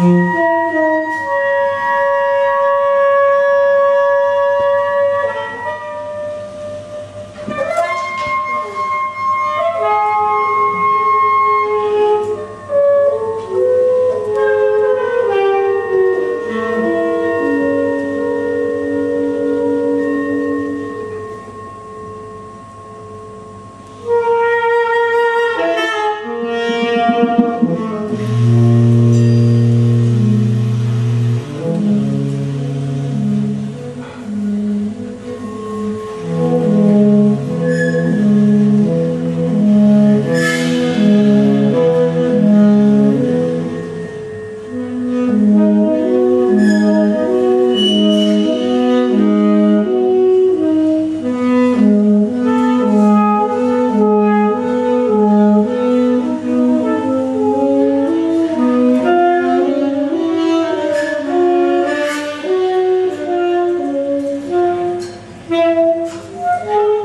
Mm-hmm. Amen.